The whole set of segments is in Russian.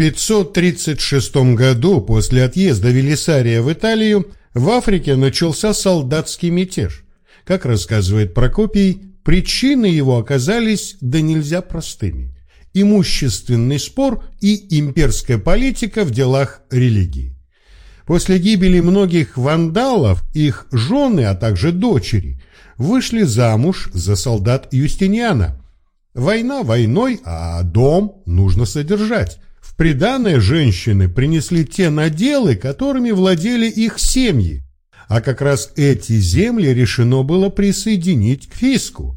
536 году после отъезда Велисария в Италию в Африке начался солдатский мятеж. Как рассказывает Прокопий, причины его оказались да нельзя простыми. Имущественный спор и имперская политика в делах религии. После гибели многих вандалов их жены, а также дочери, вышли замуж за солдат Юстиниана. Война войной, а дом нужно содержать. В приданное женщины принесли те наделы, которыми владели их семьи, а как раз эти земли решено было присоединить к фиску.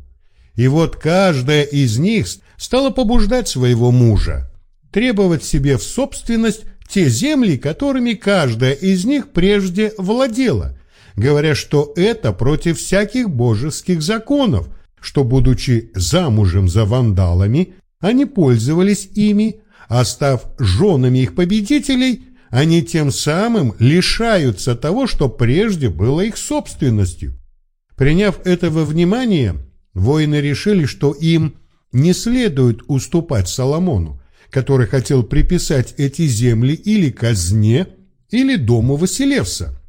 И вот каждая из них стала побуждать своего мужа, требовать себе в собственность те земли, которыми каждая из них прежде владела, говоря, что это против всяких божеских законов, что, будучи замужем за вандалами, они пользовались ими, а став женами их победителей, они тем самым лишаются того, что прежде было их собственностью. Приняв это во внимание, воины решили, что им не следует уступать Соломону, который хотел приписать эти земли или казне, или дому Василевса.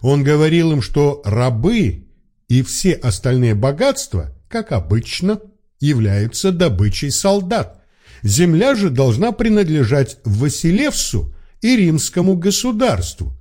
Он говорил им, что рабы и все остальные богатства, как обычно, являются добычей солдат. Земля же должна принадлежать Василевсу и римскому государству,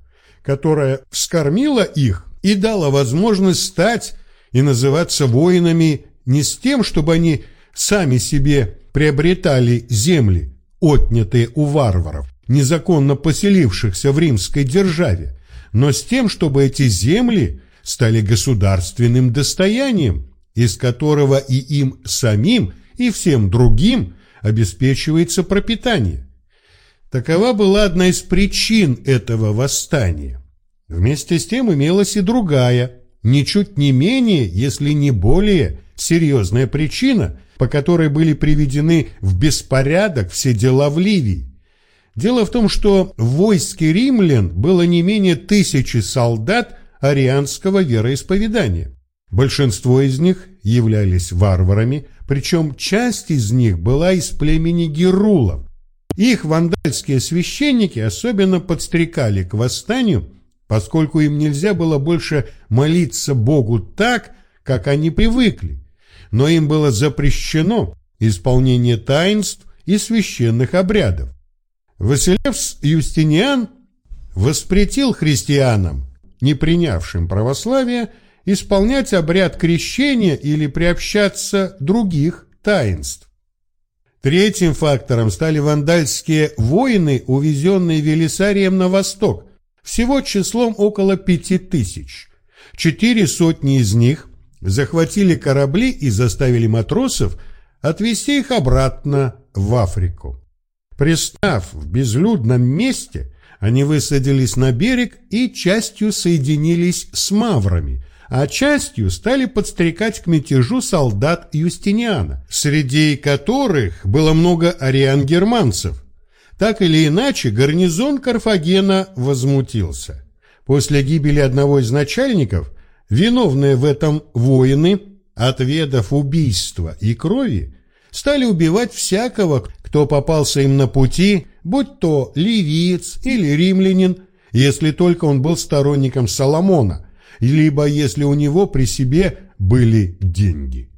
которое вскормило их и дало возможность стать и называться воинами не с тем, чтобы они сами себе приобретали земли, отнятые у варваров, незаконно поселившихся в римской державе, но с тем, чтобы эти земли стали государственным достоянием, из которого и им самим, и всем другим обеспечивается пропитание. Такова была одна из причин этого восстания. Вместе с тем имелась и другая, ничуть не менее, если не более серьезная причина, по которой были приведены в беспорядок все дела в Ливии. Дело в том, что в войске римлян было не менее тысячи солдат арианского вероисповедания. Большинство из них являлись варварами, причем часть из них была из племени Герулов. Их вандальские священники особенно подстрекали к восстанию, поскольку им нельзя было больше молиться Богу так, как они привыкли, но им было запрещено исполнение таинств и священных обрядов. Василевс Юстиниан воспретил христианам, не принявшим православие, исполнять обряд крещения или приобщаться других таинств. Третьим фактором стали вандальские воины, увезенные Велисарием на восток, всего числом около пяти тысяч. Четыре сотни из них захватили корабли и заставили матросов отвезти их обратно в Африку. Пристав в безлюдном месте, они высадились на берег и частью соединились с маврами, а частью стали подстрекать к мятежу солдат Юстиниана, среди которых было много ариан-германцев. Так или иначе, гарнизон Карфагена возмутился. После гибели одного из начальников Виновные в этом воины, отведав убийства и крови, стали убивать всякого, кто попался им на пути, будь то ливиец или римлянин, если только он был сторонником Соломона, либо если у него при себе были деньги.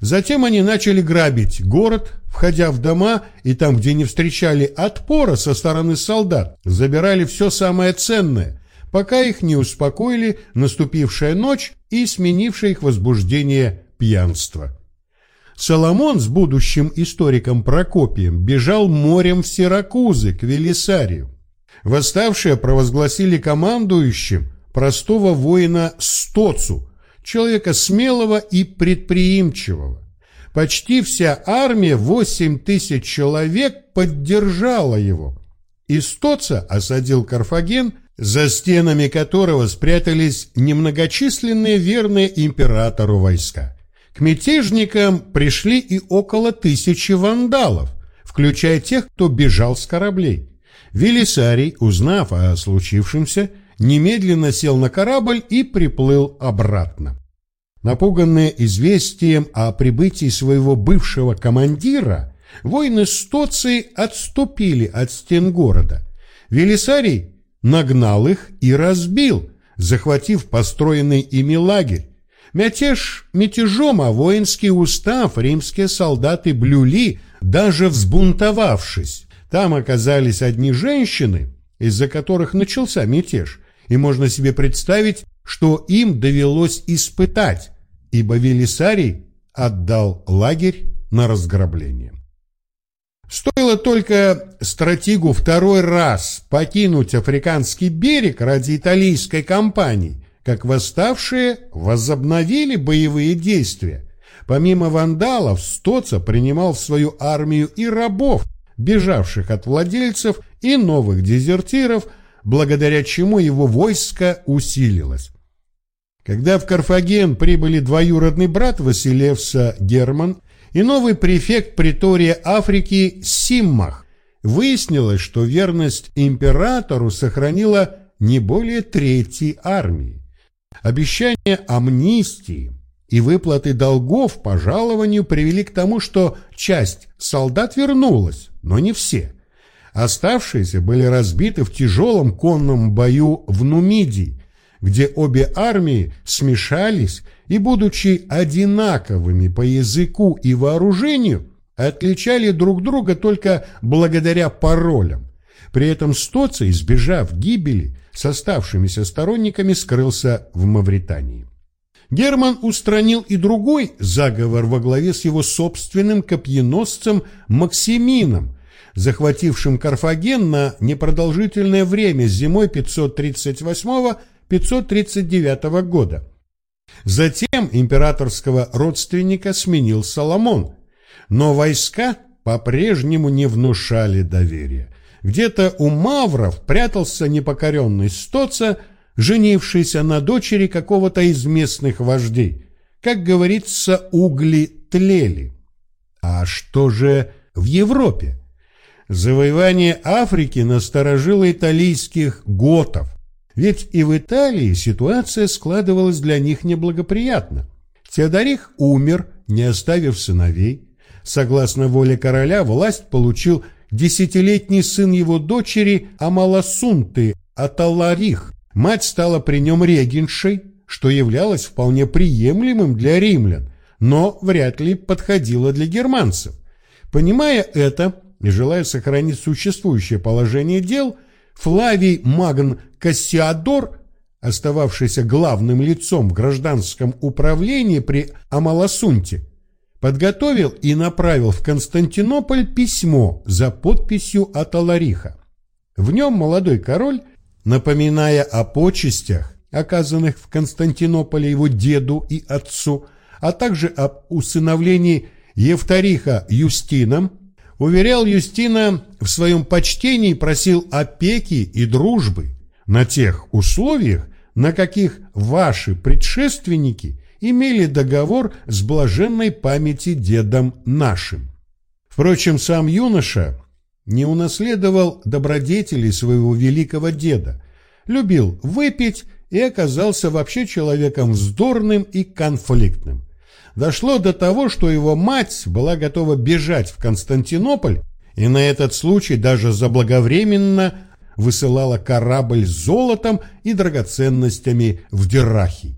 Затем они начали грабить город, входя в дома, и там, где не встречали отпора со стороны солдат, забирали все самое ценное, пока их не успокоили наступившая ночь и сменившее их возбуждение пьянство. Соломон с будущим историком Прокопием бежал морем в Сиракузы к Велисарию. Восставшие провозгласили командующим простого воина Стоцу, человека смелого и предприимчивого. Почти вся армия, восемь тысяч человек, поддержала его. Истоца осадил Карфаген за стенами которого спрятались немногочисленные верные императору войска. К мятежникам пришли и около тысячи вандалов, включая тех, кто бежал с кораблей. Велисарий, узнав о случившемся, немедленно сел на корабль и приплыл обратно. Напуганные известием о прибытии своего бывшего командира, Воины Стоции отступили от стен города. Велисарий нагнал их и разбил, захватив построенный ими лагерь. Мятеж мятежом, а воинский устав римские солдаты блюли, даже взбунтовавшись. Там оказались одни женщины, из-за которых начался мятеж, и можно себе представить, что им довелось испытать, ибо Велисарий отдал лагерь на разграбление. Стоило только стратегу второй раз покинуть африканский берег ради италийской кампании, как восставшие возобновили боевые действия. Помимо вандалов, Стоца принимал в свою армию и рабов, бежавших от владельцев, и новых дезертиров, благодаря чему его войско усилилось. Когда в Карфаген прибыли двоюродный брат Василевса Герман и новый префект притория Африки Симмах, выяснилось, что верность императору сохранила не более трети армии. Обещание амнистии и выплаты долгов по жалованию привели к тому, что часть солдат вернулась, но не все. Оставшиеся были разбиты в тяжелом конном бою в Нумидии, где обе армии смешались и, будучи одинаковыми по языку и вооружению, отличали друг друга только благодаря паролям. При этом Стоций, избежав гибели, с оставшимися сторонниками скрылся в Мавритании. Герман устранил и другой заговор во главе с его собственным копьеносцем Максимином, захватившим Карфаген на непродолжительное время зимой 538-539 года. Затем императорского родственника сменил Соломон, но войска по-прежнему не внушали доверия. Где-то у мавров прятался непокоренный Стоца, женившийся на дочери какого-то из местных вождей. Как говорится, угли тлели. А что же в Европе? Завоевание Африки насторожило итальянских готов, ведь и в Италии ситуация складывалась для них неблагоприятно. Теодорих умер, не оставив сыновей. Согласно воле короля, власть получил десятилетний сын его дочери Амаласунты Аталарих. Мать стала при нем регеншей, что являлось вполне приемлемым для римлян, но вряд ли подходило для германцев. Понимая это, и желая сохранить существующее положение дел, Флавий Магн Кассиадор, остававшийся главным лицом в гражданском управлении при Амаласунте, подготовил и направил в Константинополь письмо за подписью от Алариха. В нем молодой король, напоминая о почестях, оказанных в Константинополе его деду и отцу, а также об усыновлении Евториха Юстином, уверял Юстина в своем почтении просил опеки и дружбы на тех условиях, на каких ваши предшественники имели договор с блаженной памяти дедом нашим. Впрочем, сам юноша не унаследовал добродетелей своего великого деда, любил выпить и оказался вообще человеком вздорным и конфликтным дошло до того, что его мать была готова бежать в Константинополь и на этот случай даже заблаговременно высылала корабль с золотом и драгоценностями в Дерахи.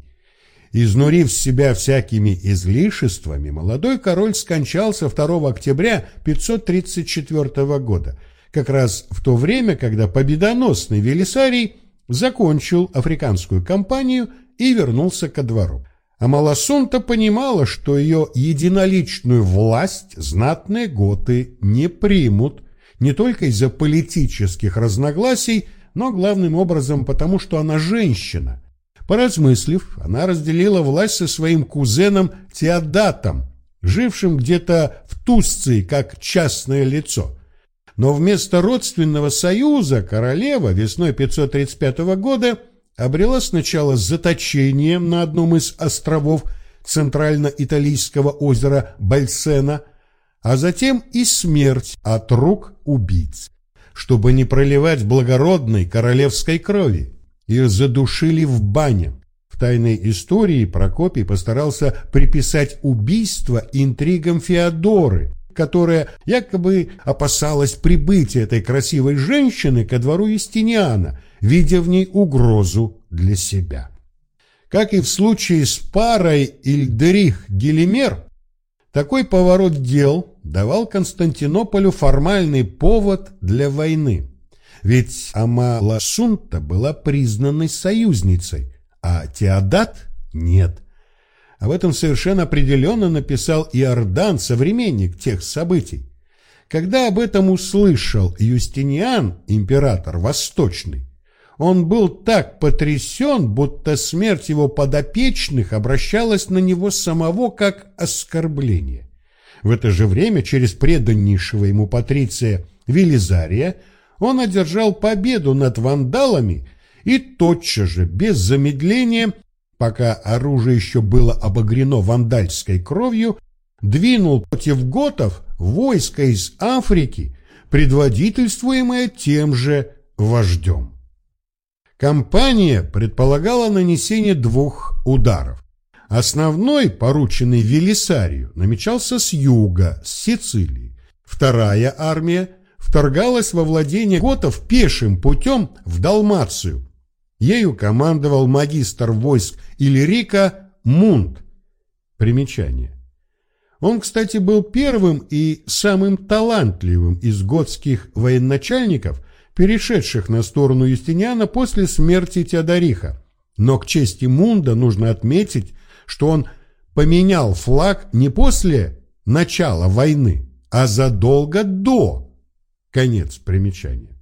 Изнурив себя всякими излишествами, молодой король скончался 2 октября 534 года, как раз в то время, когда победоносный Велисарий закончил африканскую кампанию и вернулся ко двору. А Маласунта понимала, что ее единоличную власть знатные готы не примут, не только из-за политических разногласий, но главным образом потому, что она женщина. Поразмыслив, она разделила власть со своим кузеном Теодатом, жившим где-то в Тусции как частное лицо. Но вместо родственного союза королева весной 535 года – обрела сначала заточение на одном из островов центрально-италийского озера Бальсена, а затем и смерть от рук убийц. Чтобы не проливать благородной королевской крови, ее задушили в бане. В тайной истории Прокопий постарался приписать убийство интригам Феодоры, которая якобы опасалась прибытия этой красивой женщины ко двору Юстиниана, видя в ней угрозу для себя. Как и в случае с парой Ильдерих-Гелимер, такой поворот дел давал Константинополю формальный повод для войны. Ведь Амаласунта была признанной союзницей, а Теодат – нет. Об этом совершенно определенно написал Иордан, современник тех событий. Когда об этом услышал Юстиниан, император Восточный, он был так потрясен, будто смерть его подопечных обращалась на него самого как оскорбление. В это же время через преданнейшего ему патриция Велизария он одержал победу над вандалами и тотчас же, без замедления, пока оружие еще было обогрено вандальской кровью, двинул против готов войско из Африки, предводительствуемое тем же вождем. Компания предполагала нанесение двух ударов. Основной, порученный Велисарию, намечался с юга, с Сицилии. Вторая армия вторгалась во владение готов пешим путем в Далмацию. Ею командовал магистр войск Иллирика Мунт. Примечание. Он, кстати, был первым и самым талантливым из готских военачальников, перешедших на сторону Юстиниана после смерти Теодориха. Но к чести Мунда нужно отметить, что он поменял флаг не после начала войны, а задолго до. Конец примечания.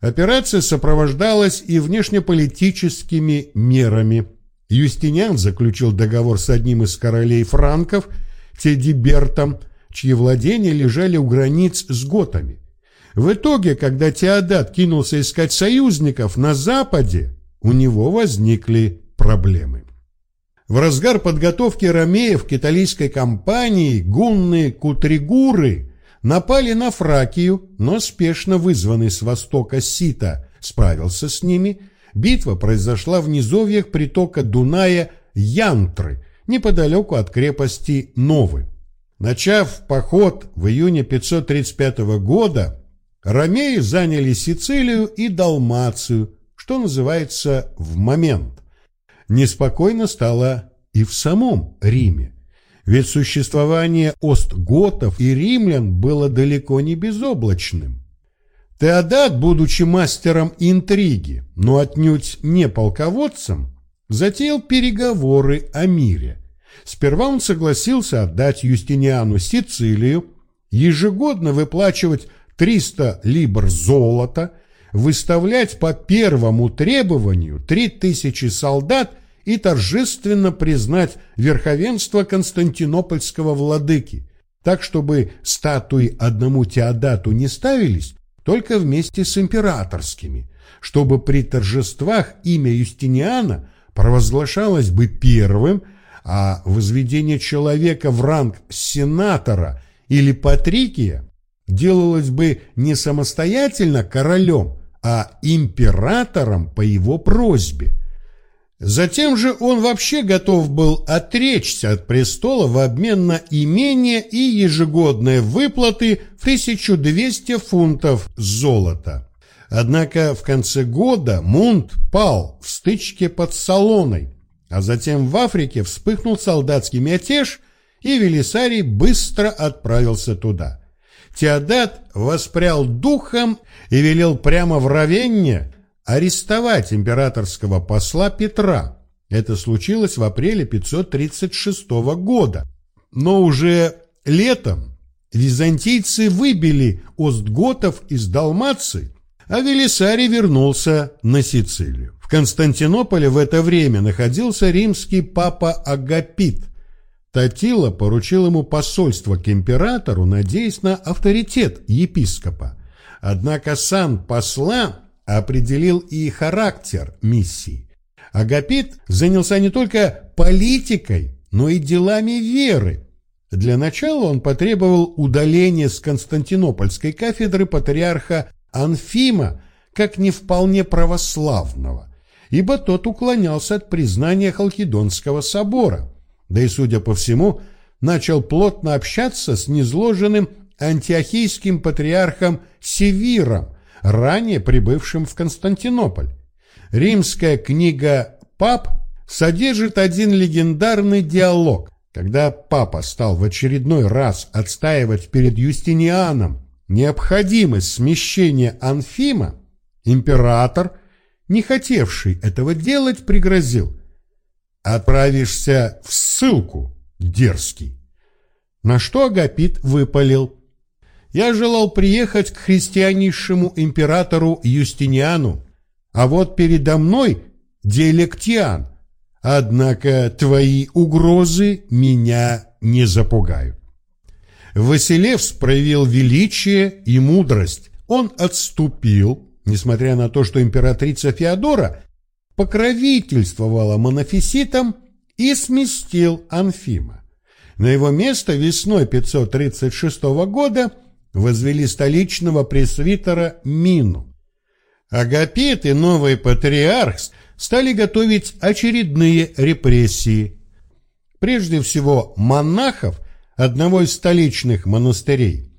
Операция сопровождалась и внешнеполитическими мерами. Юстиниан заключил договор с одним из королей франков, Тедибертом, чьи владения лежали у границ с готами. В итоге, когда Теодат кинулся искать союзников на Западе, у него возникли проблемы. В разгар подготовки ромеев к италийской кампании гунны Кутригуры напали на Фракию, но спешно вызванный с востока Сита справился с ними. Битва произошла в низовьях притока Дуная Янтры, неподалеку от крепости Новы. Начав поход в июне 535 года, Ромеи заняли Сицилию и Далмацию, что называется, в момент. Неспокойно стало и в самом Риме. Ведь существование остготов и римлян было далеко не безоблачным. Теодат, будучи мастером интриги, но отнюдь не полководцем, затеял переговоры о мире. Сперва он согласился отдать Юстиниану Сицилию, ежегодно выплачивать 300 либр золота, выставлять по первому требованию 3000 солдат и торжественно признать верховенство константинопольского владыки, так чтобы статуи одному Теодату не ставились только вместе с императорскими, чтобы при торжествах имя Юстиниана провозглашалось бы первым, а возведение человека в ранг сенатора или патрикия делалось бы не самостоятельно королем, а императором по его просьбе. Затем же он вообще готов был отречься от престола в обмен на имение и ежегодные выплаты в 1200 фунтов золота. Однако в конце года Мунт пал в стычке под Салоной, а затем в Африке вспыхнул солдатский мятеж, и Велисарий быстро отправился туда. Теодат воспрял духом и велел прямо в Равенне арестовать императорского посла Петра. Это случилось в апреле 536 года. Но уже летом византийцы выбили остготов из Далмации, а Велисарий вернулся на Сицилию. В Константинополе в это время находился римский папа Агапит, Татила поручил ему посольство к императору, надеясь на авторитет епископа. Однако сан посла определил и характер миссии. Агапит занялся не только политикой, но и делами веры. Для начала он потребовал удаления с Константинопольской кафедры патриарха Анфима как не вполне православного, ибо тот уклонялся от признания Халкидонского собора – да и, судя по всему, начал плотно общаться с незложенным антиохийским патриархом Севиром, ранее прибывшим в Константинополь. Римская книга «Пап» содержит один легендарный диалог, когда папа стал в очередной раз отстаивать перед Юстинианом необходимость смещения Анфима, император, не хотевший этого делать, пригрозил «Отправишься в ссылку, дерзкий». На что Агапит выпалил «Я желал приехать к христианейшему императору Юстиниану, а вот передо мной диалектиан, однако твои угрозы меня не запугают». Василевс проявил величие и мудрость. Он отступил, несмотря на то, что императрица Феодора покровительствовала монофиситам и сместил Анфима. На его место весной 536 года возвели столичного пресвитера Мину. Агапит и новый патриарх стали готовить очередные репрессии. Прежде всего монахов одного из столичных монастырей.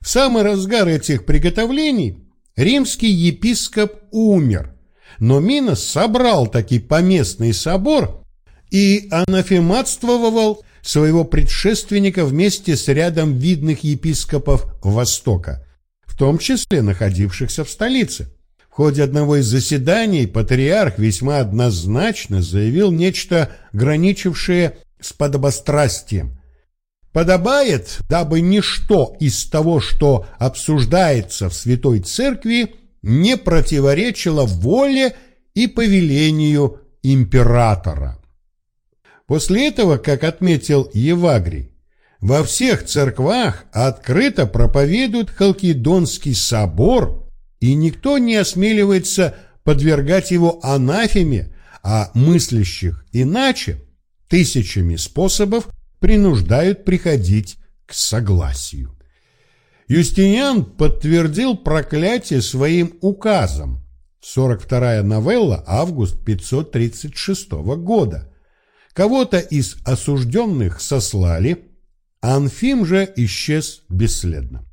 В самый разгар этих приготовлений римский епископ умер, но Минос собрал таки поместный собор и анафематствовал своего предшественника вместе с рядом видных епископов Востока, в том числе находившихся в столице. В ходе одного из заседаний патриарх весьма однозначно заявил нечто, граничившее с подобострастием. «Подобает, дабы ничто из того, что обсуждается в Святой Церкви, не противоречило воле и повелению императора». После этого, как отметил Евагрий, во всех церквах открыто проповедует Халкидонский собор, и никто не осмеливается подвергать его анафеме, а мыслящих иначе тысячами способов принуждают приходить к согласию. Юстиниан подтвердил проклятие своим указом. 42-я новелла, август 536 года. Кого-то из осужденных сослали, а Анфим же исчез бесследно.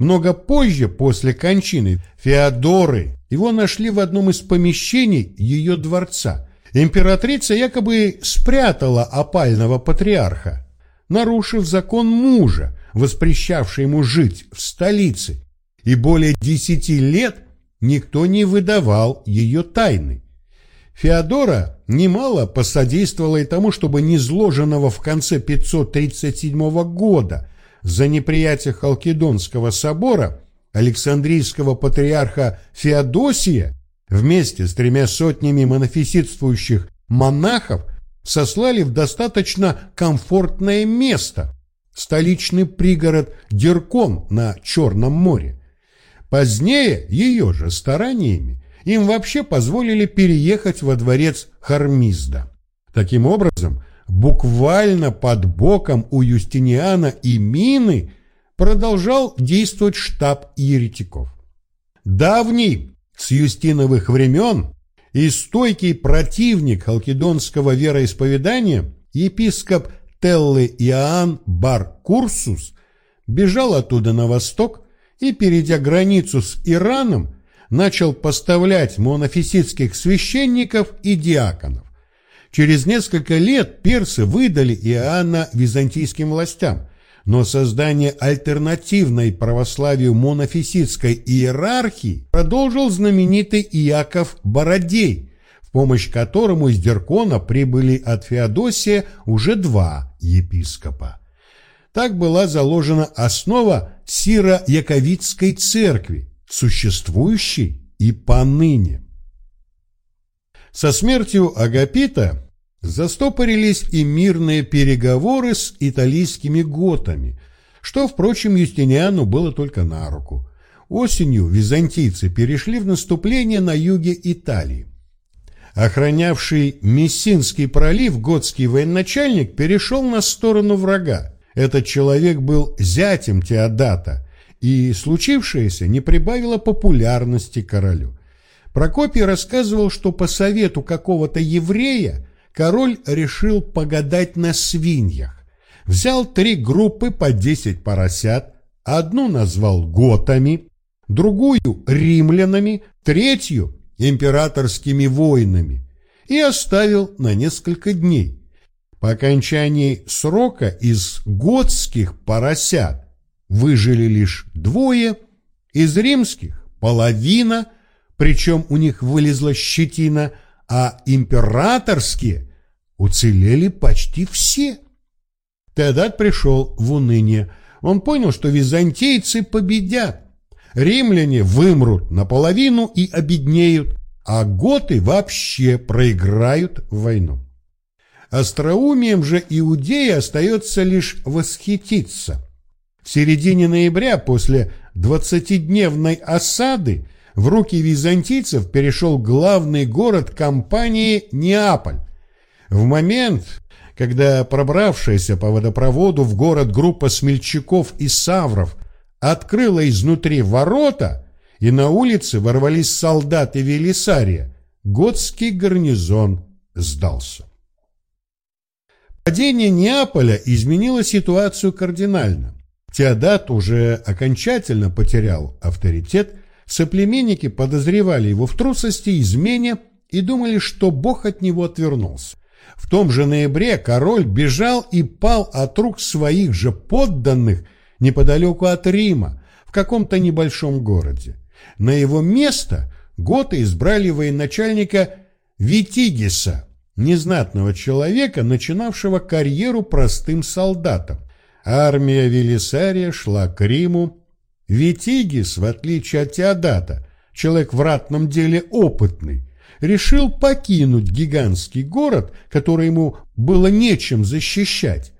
Много позже, после кончины Феодоры, его нашли в одном из помещений ее дворца. Императрица якобы спрятала опального патриарха, нарушив закон мужа, воспрещавший ему жить в столице, и более десяти лет никто не выдавал ее тайны. Феодора немало посодействовала и тому, чтобы низложенного в конце 537 года за неприятие Халкидонского собора Александрийского патриарха Феодосия вместе с тремя сотнями монофиситствующих монахов сослали в достаточно комфортное место – столичный пригород Деркон на Черном море. Позднее ее же стараниями им вообще позволили переехать во дворец Хармизда. Таким образом, буквально под боком у Юстиниана и Мины продолжал действовать штаб еретиков. Давний, с юстиновых времен, и стойкий противник халкидонского вероисповедания, епископ Теллы Иоанн Бар Курсус, бежал оттуда на восток и, перейдя границу с Ираном, начал поставлять монофиситских священников и диаконов. Через несколько лет персы выдали Иоанна византийским властям, но создание альтернативной православию монофиситской иерархии продолжил знаменитый Иаков Бородей, в помощь которому из Деркона прибыли от Феодосия уже два епископа. Так была заложена основа Сиро-Яковицкой церкви, существующей и поныне. Со смертью Агапита застопорились и мирные переговоры с италийскими готами, что, впрочем, Юстиниану было только на руку. Осенью византийцы перешли в наступление на юге Италии. Охранявший Мессинский пролив готский военачальник перешел на сторону врага. Этот человек был зятем Теодата, и случившееся не прибавило популярности королю. Прокопий рассказывал, что по совету какого-то еврея король решил погадать на свиньях. взял три группы по десять поросят, одну назвал готами, другую – римлянами, третью – императорскими воинами и оставил на несколько дней. По окончании срока из готских поросят выжили лишь двое, из римских – половина, причем у них вылезла щетина, а императорские уцелели почти все. Теодат пришел в уныние. Он понял, что византийцы победят. Римляне вымрут наполовину и обеднеют, а готы вообще проиграют войну. Остроумием же Иудея остается лишь восхититься. В середине ноября, после двадцатидневной осады, в руки византийцев перешел главный город компании Неаполь. В момент, когда пробравшаяся по водопроводу в город группа смельчаков и савров открыла изнутри ворота, и на улице ворвались солдаты Велисария, готский гарнизон сдался. Падение Неаполя изменило ситуацию кардинально. Теодат уже окончательно потерял авторитет, соплеменники подозревали его в трусости, измене и думали, что Бог от него отвернулся. В том же ноябре король бежал и пал от рук своих же подданных неподалеку от Рима, в каком-то небольшом городе. На его место готы избрали военачальника Витигиса, незнатного человека, начинавшего карьеру простым солдатом. Армия Велисария шла к Риму. Витигис, в отличие от Теодата, человек в ратном деле опытный, решил покинуть гигантский город, который ему было нечем защищать.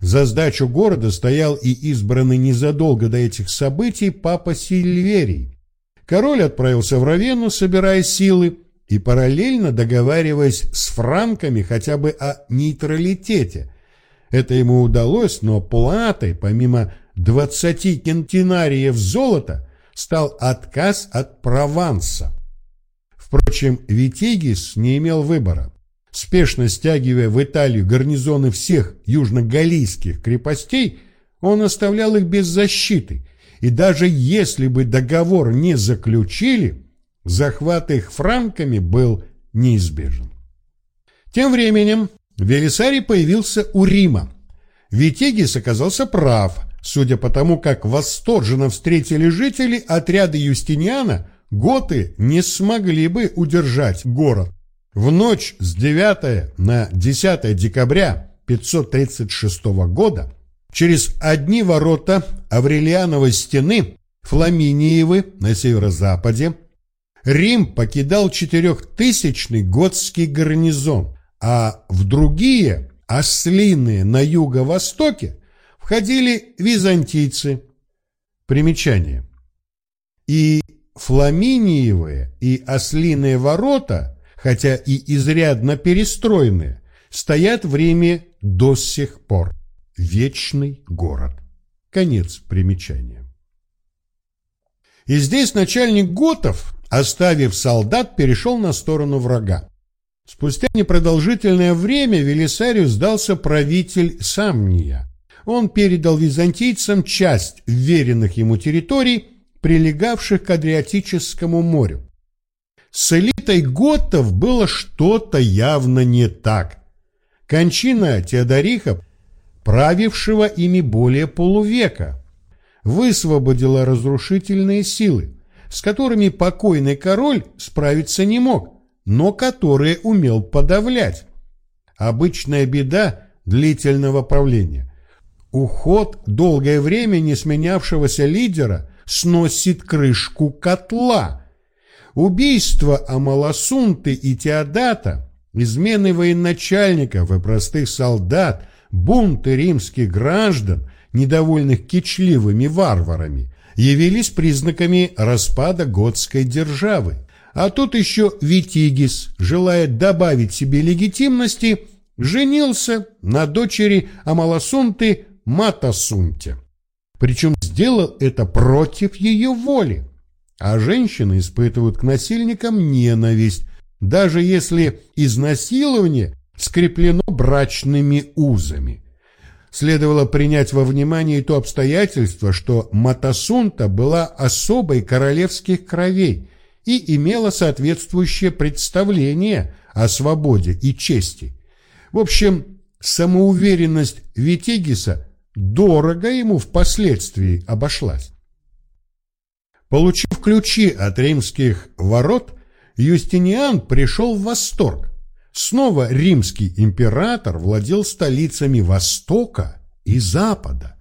За сдачу города стоял и избранный незадолго до этих событий папа Сильверий. Король отправился в Равенну, собирая силы, и параллельно договариваясь с франками хотя бы о нейтралитете. Это ему удалось, но платой, помимо 20 кентинариев золота, стал отказ от Прованса. Впрочем, Витигис не имел выбора. Спешно стягивая в Италию гарнизоны всех южногалийских крепостей, он оставлял их без защиты – и даже если бы договор не заключили, захват их франками был неизбежен. Тем временем Велисарий появился у Рима. Витегис оказался прав, судя по тому, как восторженно встретили жители отряда Юстиниана, готы не смогли бы удержать город. В ночь с 9 на 10 декабря 536 года Через одни ворота Аврелиановой стены, Фламиниевы на северо-западе, Рим покидал четырехтысячный готский гарнизон, а в другие, ослиные на юго-востоке, входили византийцы. Примечание. И Фламиниевые и Ослиные ворота, хотя и изрядно перестроенные, стоят в Риме до сих пор. Вечный город. Конец примечания. И здесь начальник Готов, оставив солдат, перешел на сторону врага. Спустя непродолжительное время Велисарию сдался правитель Самния. Он передал византийцам часть веренных ему территорий, прилегавших к Адриатическому морю. С элитой готов было что-то явно не так. Кончина Теодориха правившего ими более полувека, высвободила разрушительные силы, с которыми покойный король справиться не мог, но которые умел подавлять. Обычная беда длительного правления. Уход долгое время не сменявшегося лидера сносит крышку котла. Убийство Амаласунты и Теодата, измены военачальников и простых солдат – бунты римских граждан, недовольных кичливыми варварами, явились признаками распада готской державы. А тут еще Витигис, желая добавить себе легитимности, женился на дочери Амаласунты Матасунте. Причем сделал это против ее воли. А женщины испытывают к насильникам ненависть, даже если изнасилование скреплено брачными узами. Следовало принять во внимание то обстоятельство, что Матасунта была особой королевских кровей и имела соответствующее представление о свободе и чести. В общем, самоуверенность Витегиса дорого ему впоследствии обошлась. Получив ключи от римских ворот, Юстиниан пришел в восторг. Снова римский император владел столицами Востока и Запада.